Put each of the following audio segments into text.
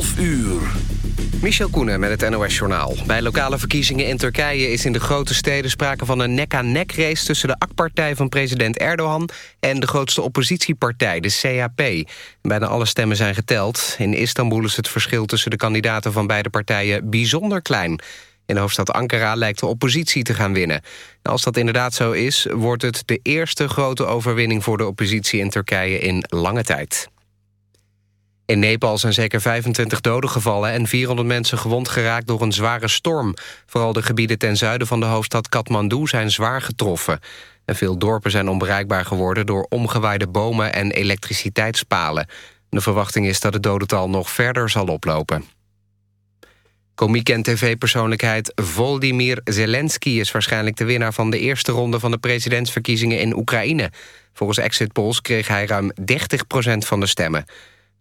12 uur. Michel Koenen met het NOS-journaal. Bij lokale verkiezingen in Turkije is in de grote steden sprake van een nek-aan-nek-race... tussen de AK-partij van president Erdogan en de grootste oppositiepartij, de CHP. Bijna alle stemmen zijn geteld. In Istanbul is het verschil tussen de kandidaten van beide partijen bijzonder klein. In de hoofdstad Ankara lijkt de oppositie te gaan winnen. Als dat inderdaad zo is, wordt het de eerste grote overwinning... voor de oppositie in Turkije in lange tijd. In Nepal zijn zeker 25 doden gevallen en 400 mensen gewond geraakt door een zware storm. Vooral de gebieden ten zuiden van de hoofdstad Kathmandu zijn zwaar getroffen. En veel dorpen zijn onbereikbaar geworden door omgewaaide bomen en elektriciteitspalen. De verwachting is dat het dodental nog verder zal oplopen. Komiek en tv-persoonlijkheid Volodymyr Zelensky... is waarschijnlijk de winnaar van de eerste ronde van de presidentsverkiezingen in Oekraïne. Volgens exit polls kreeg hij ruim 30% van de stemmen.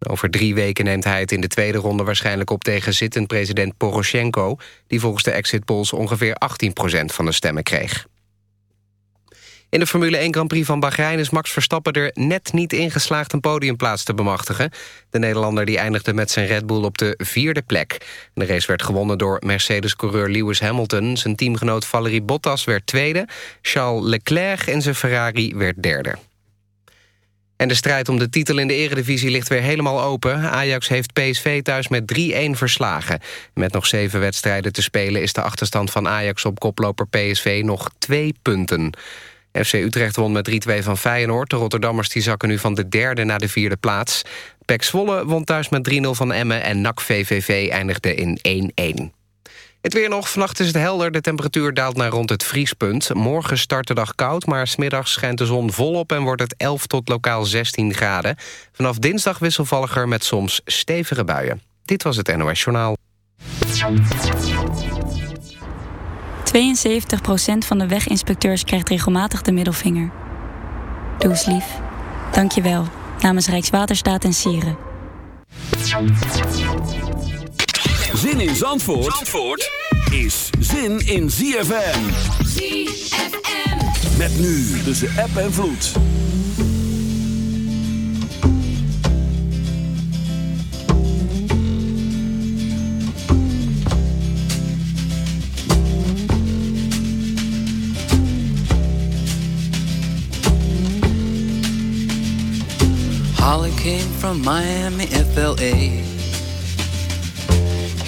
Over drie weken neemt hij het in de tweede ronde waarschijnlijk op tegen zittend president Poroshenko, die volgens de exit polls ongeveer 18% van de stemmen kreeg. In de Formule 1 Grand Prix van Bahrein is Max Verstappen er net niet ingeslaagd een podiumplaats te bemachtigen. De Nederlander die eindigde met zijn Red Bull op de vierde plek. De race werd gewonnen door Mercedes-coureur Lewis Hamilton. Zijn teamgenoot Valerie Bottas werd tweede. Charles Leclerc en zijn Ferrari werd derde. En de strijd om de titel in de eredivisie ligt weer helemaal open. Ajax heeft PSV thuis met 3-1 verslagen. Met nog zeven wedstrijden te spelen is de achterstand van Ajax op koploper PSV nog twee punten. FC Utrecht won met 3-2 van Feyenoord. De Rotterdammers die zakken nu van de derde naar de vierde plaats. Pek Zwolle won thuis met 3-0 van Emmen en NAC VVV eindigde in 1-1. Het weer nog. Vannacht is het helder. De temperatuur daalt naar rond het vriespunt. Morgen start de dag koud, maar smiddags schijnt de zon volop... en wordt het 11 tot lokaal 16 graden. Vanaf dinsdag wisselvalliger met soms stevige buien. Dit was het NOS Journaal. 72% van de weginspecteurs krijgt regelmatig de middelvinger. Doe eens lief. Dank je wel. Namens Rijkswaterstaat en Sieren. Zin in Zandvoort, Zandvoort is zin in ZFM. ZFM. Met nu tussen app en vloed. Holly came from Miami, FLA.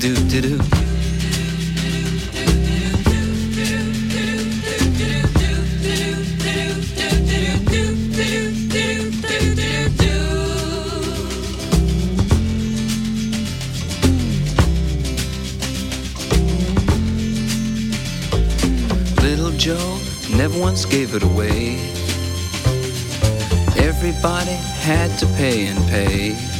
do do do Little Joe never once gave it away. Everybody had to pay and pay.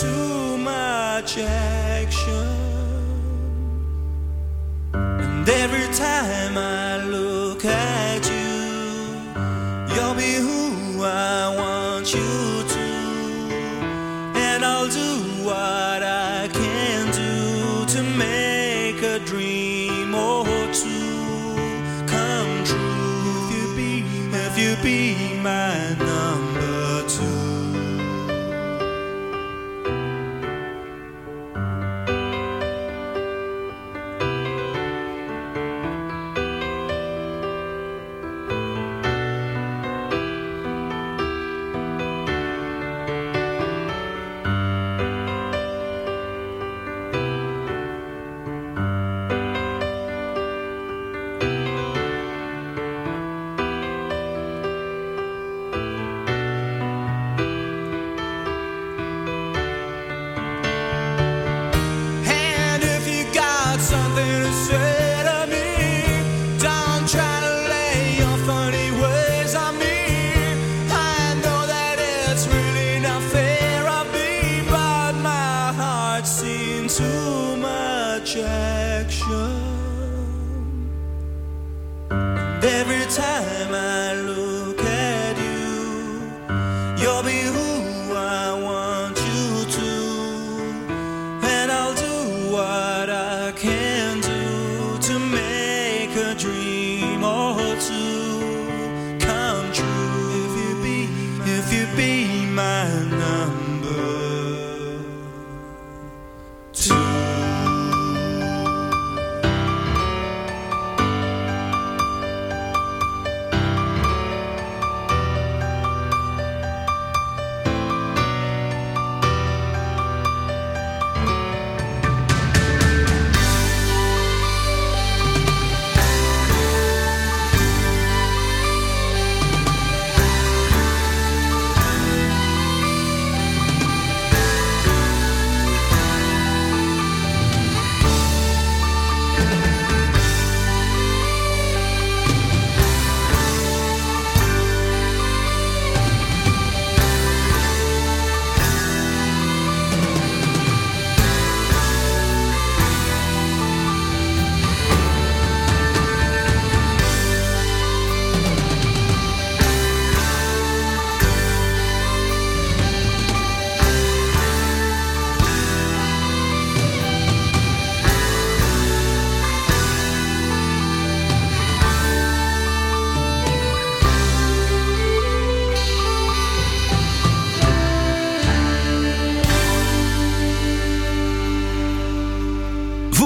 too much action, and every time I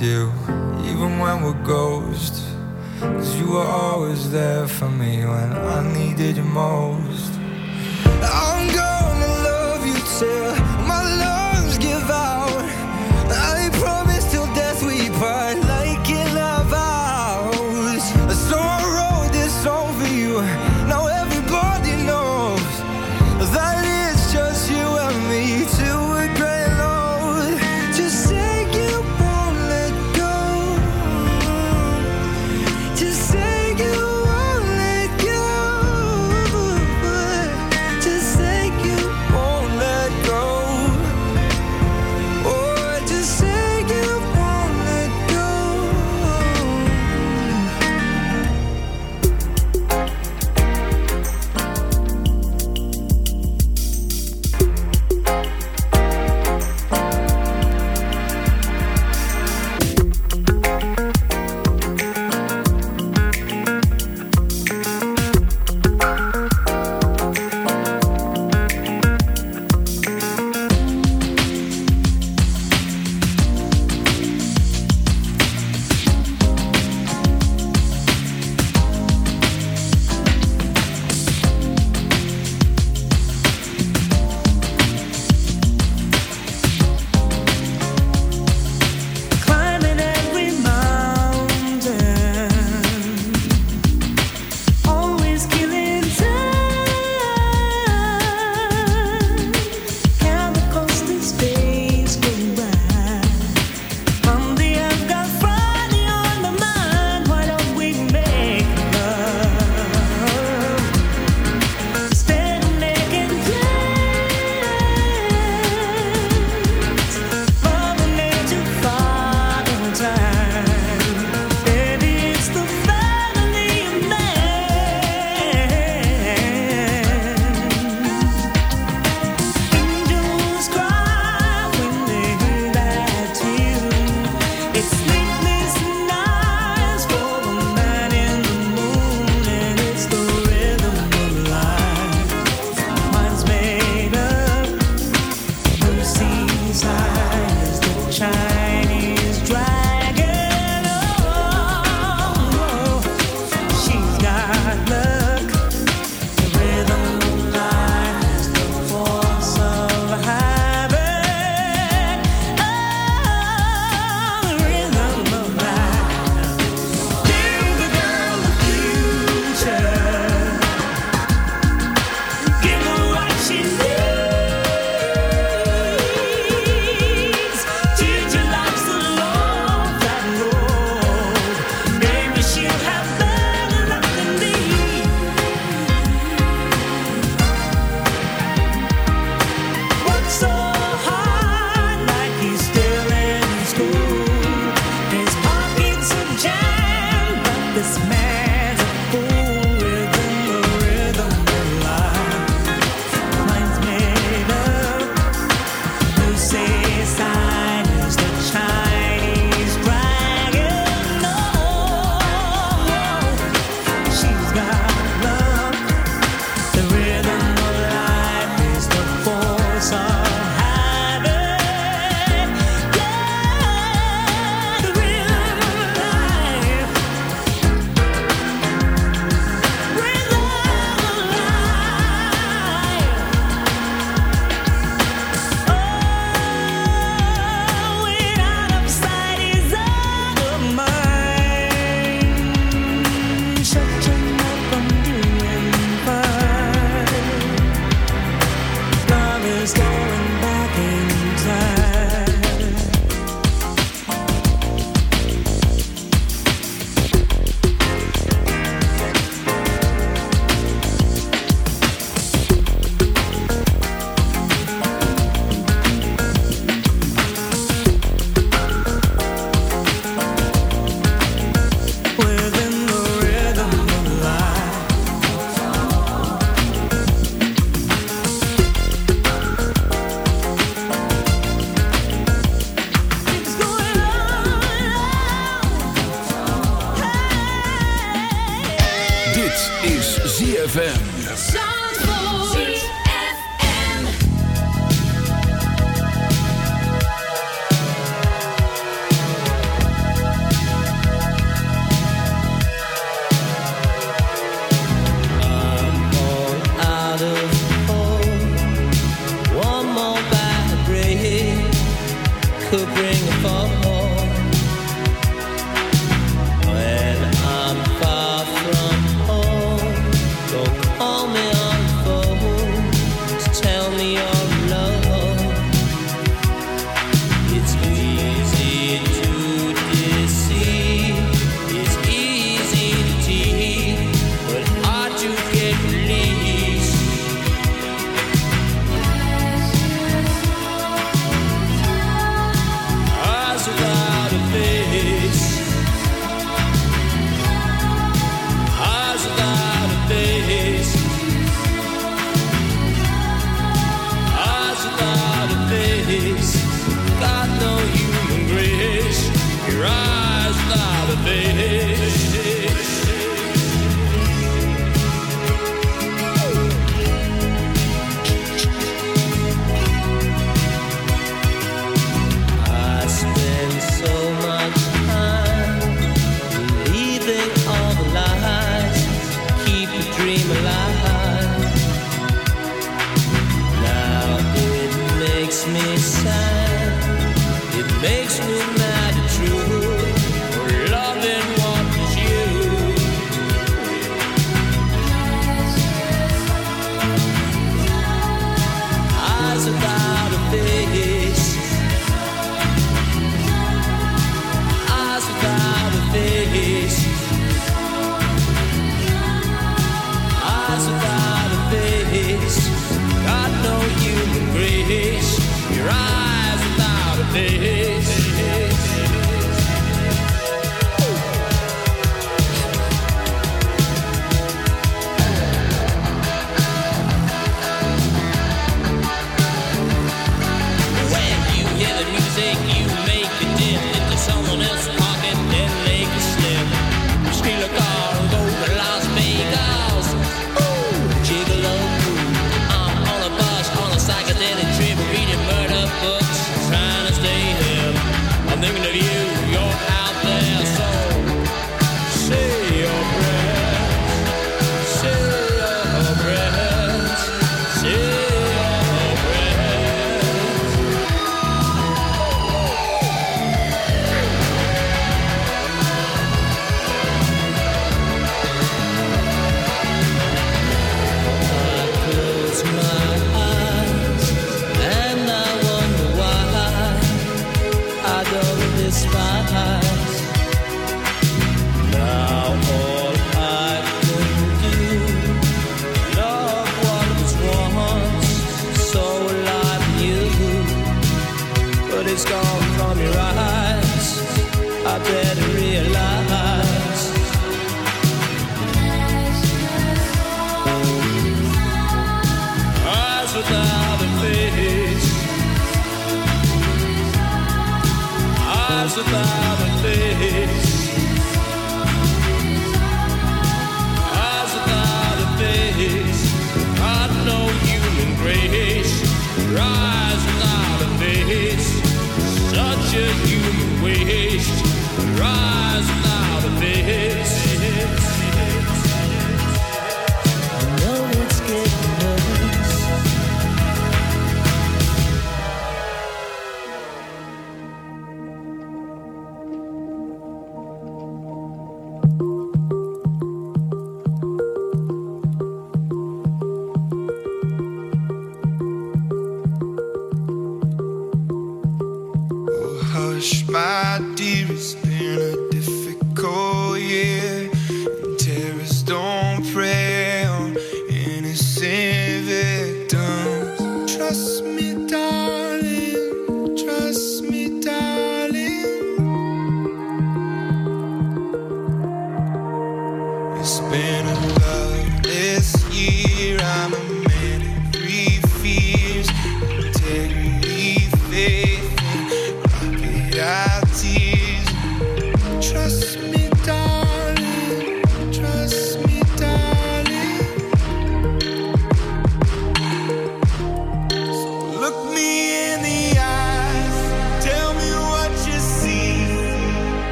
You, even when we're ghosts. Cause you were always there for me when I needed you most.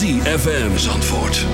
ZFM Zandvoort.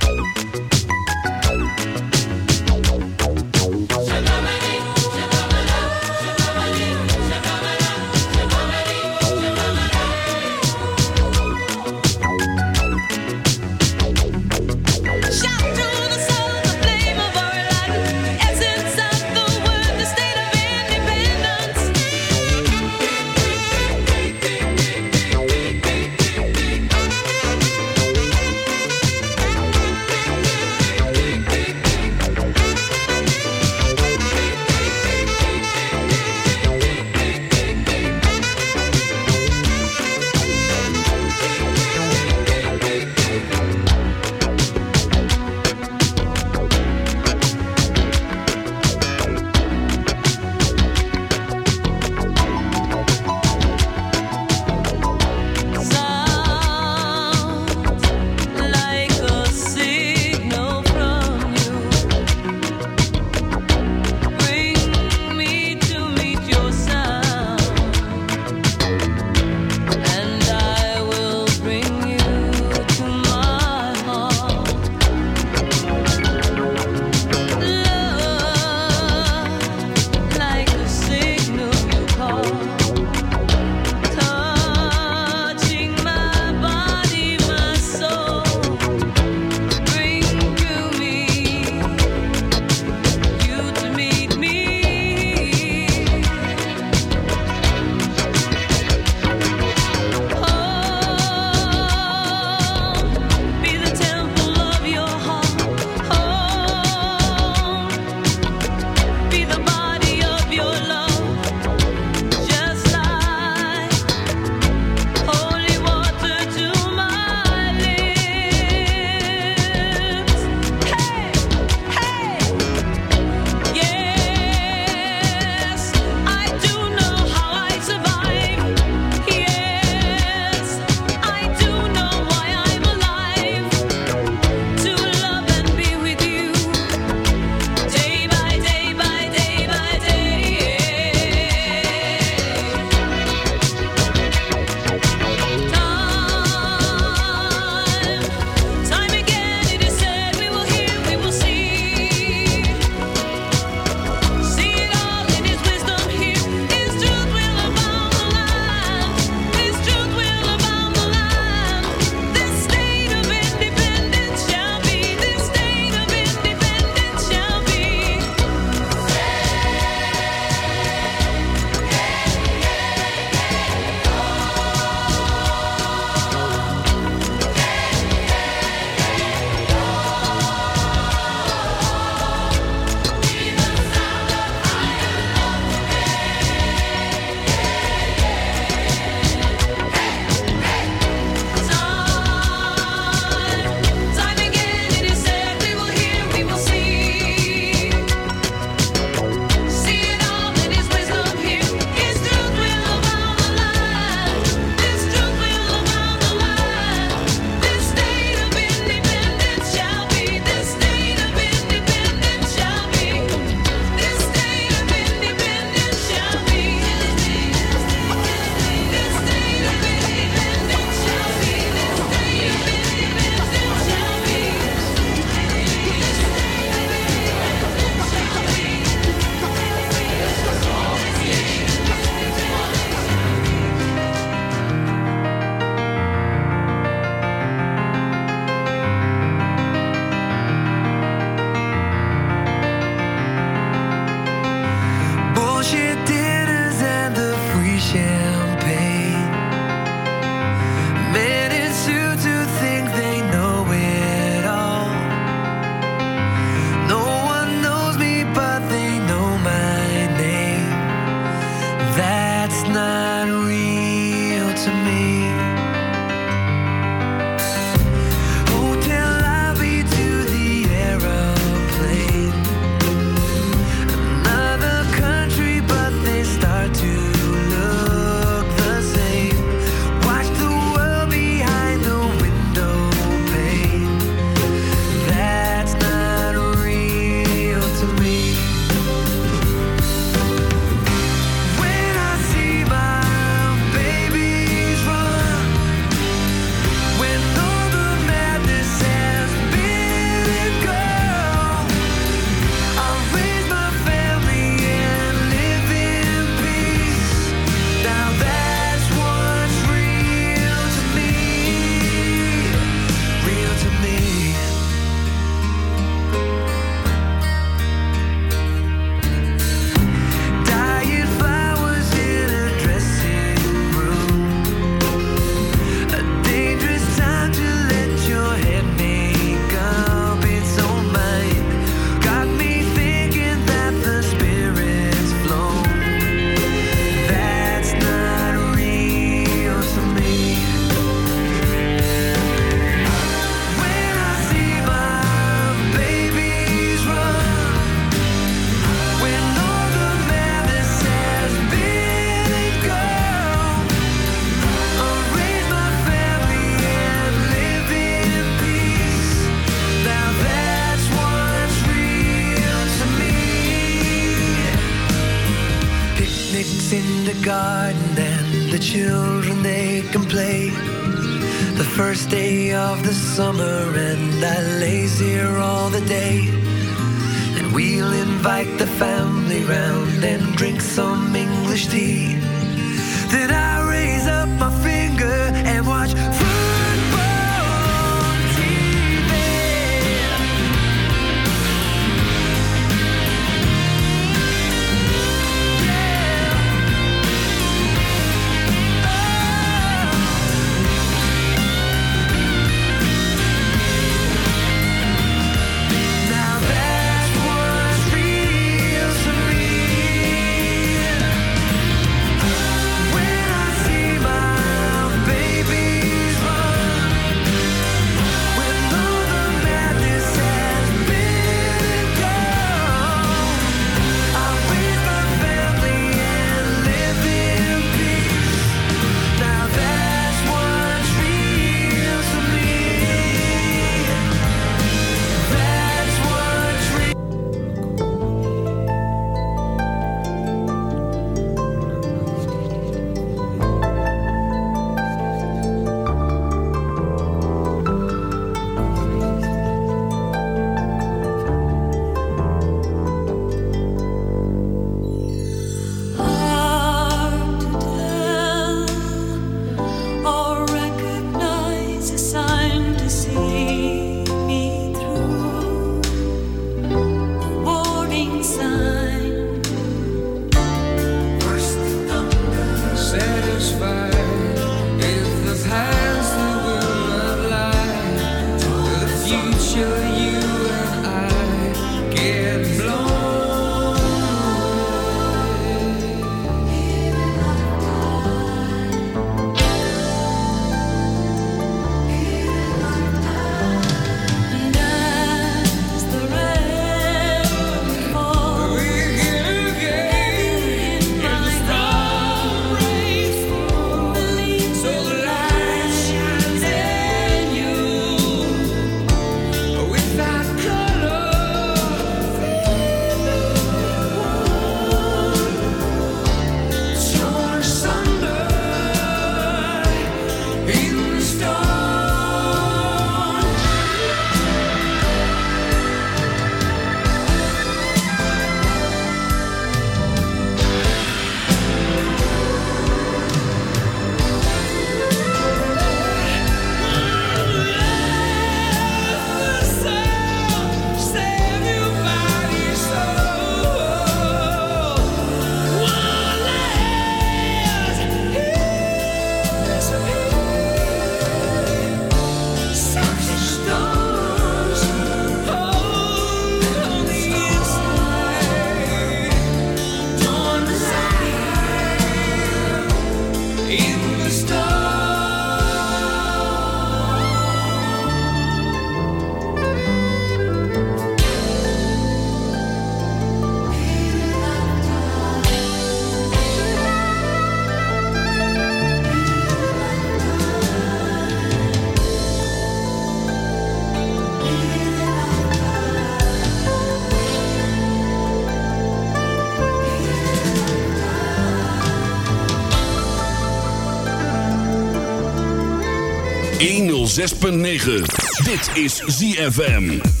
Dit is ZFM.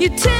Your temperamental,